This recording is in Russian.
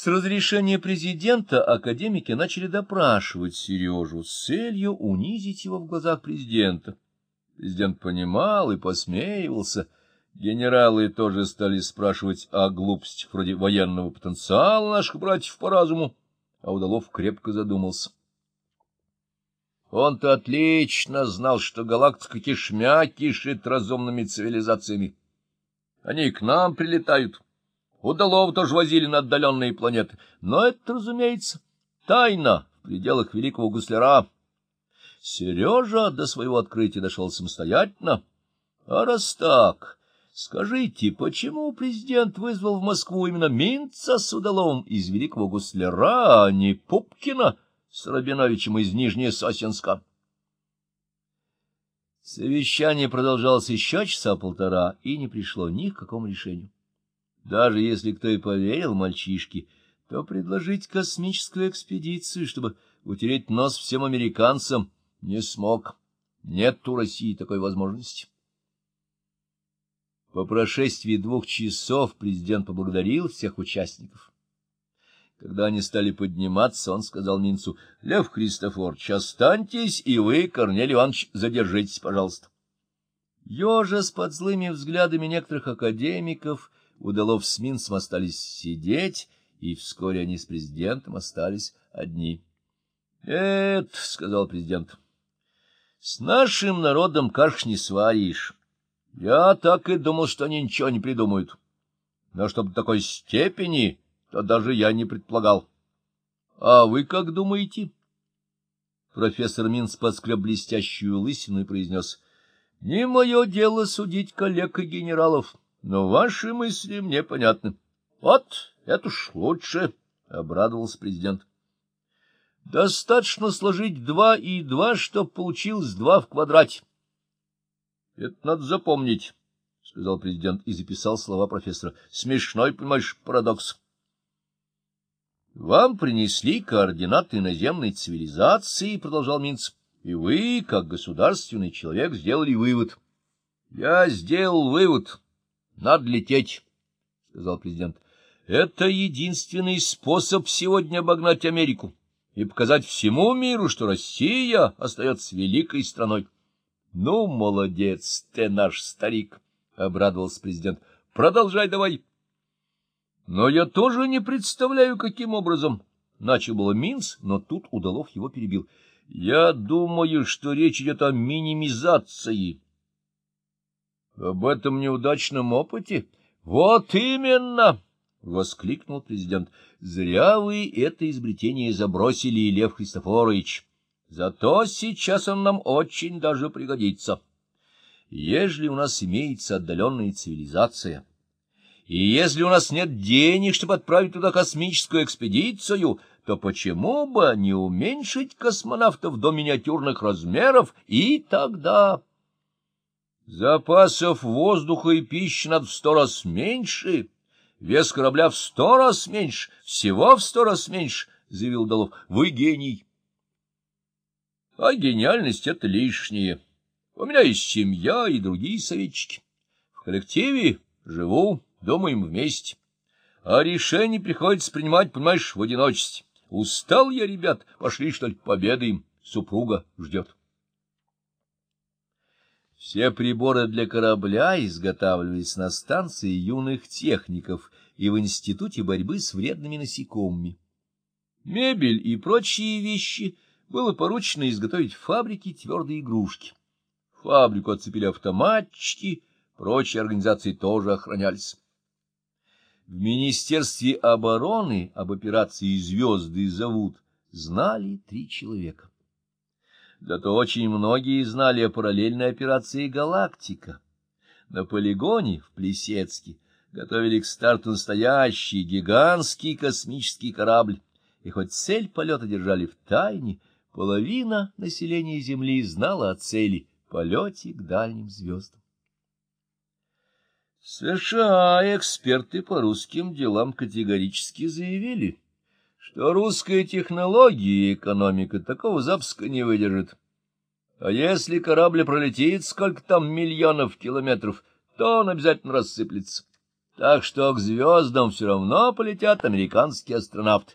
С разрешения президента академики начали допрашивать Сережу с целью унизить его в глазах президента. Президент понимал и посмеивался. Генералы тоже стали спрашивать о глупостях вроде военного потенциала наших братьев по разуму, а Удалов крепко задумался. Он-то отлично знал, что галактика кишмя кишит разумными цивилизациями. Они к нам прилетают. Удалов тоже возили на отдаленные планеты. Но это, разумеется, тайна в пределах великого гусляра. Сережа до своего открытия дошел самостоятельно. А раз так, скажите, почему президент вызвал в Москву именно Минца с Удаловым из великого гусляра, а не Пупкина с Рабиновичем из Нижнесосинска? Совещание продолжалось еще часа полтора, и не пришло ни к какому решению. Даже если кто и поверил мальчишке, то предложить космическую экспедицию, чтобы утереть нос всем американцам, не смог. Нет у России такой возможности. По прошествии двух часов президент поблагодарил всех участников. Когда они стали подниматься, он сказал Минцу, — Лев Христофорович, останьтесь, и вы, Корнелий Иванович, задержитесь, пожалуйста. Ёжа под злыми взглядами некоторых академиков Удалов с Минцем остались сидеть, и вскоре они с президентом остались одни. — Это, — сказал президент, — с нашим народом каш не сваришь. Я так и думал, что они ничего не придумают. Но чтобы такой степени, то даже я не предполагал. А вы как думаете? Профессор Минц поскреб блестящую лысину и произнес. — Не мое дело судить коллег и генералов. — но ваши мысли мне понятны. — Вот, это уж лучше, — обрадовался президент. — Достаточно сложить два и два, чтоб получилось два в квадрате. — Это надо запомнить, — сказал президент и записал слова профессора. — Смешной, понимаешь, парадокс. — Вам принесли координаты наземной цивилизации, — продолжал Минц, — и вы, как государственный человек, сделали вывод. — Я сделал вывод, надо лететь, — сказал президент. — Это единственный способ сегодня обогнать Америку и показать всему миру, что Россия остается великой страной. — Ну, молодец ты наш старик, — обрадовался президент. — Продолжай давай. — Но я тоже не представляю, каким образом. Начал было Минц, но тут Удалов его перебил. — Я думаю, что речь идет о минимизации. Об этом неудачном опыте? Вот именно! — воскликнул президент. — Зря вы это изобретение забросили, Лев Христофорович. Зато сейчас он нам очень даже пригодится. Ежели у нас имеется отдаленная цивилизация, и если у нас нет денег, чтобы отправить туда космическую экспедицию, то почему бы не уменьшить космонавтов до миниатюрных размеров, и тогда... Запасов воздуха и пищи надо в сто раз меньше, вес корабля в сто раз меньше, всего в сто раз меньше, — заявил Долов. — Вы гений. — А гениальность — это лишнее. У меня есть семья и другие советчики. В коллективе живу, думаем вместе. А решение приходится принимать, понимаешь, в одиночестве. Устал я, ребят, пошли, что ли, победаем. Супруга ждет. Все приборы для корабля изготавливались на станции юных техников и в Институте борьбы с вредными насекомыми. Мебель и прочие вещи было поручено изготовить в фабрике твердые игрушки. Фабрику оцепили автоматчики, прочие организации тоже охранялись. В Министерстве обороны об операции «Звезды зовут» знали три человека. Зато очень многие знали о параллельной операции «Галактика». На полигоне в Плесецке готовили к старту настоящий гигантский космический корабль, и хоть цель полета держали в тайне, половина населения Земли знала о цели — полете к дальним звездам. США эксперты по русским делам категорически заявили — что русская технология и экономика такого запуска не выдержит. А если корабль пролетит сколько там миллионов километров, то он обязательно рассыплется. так что к звездам все равно полетят американские астронавты.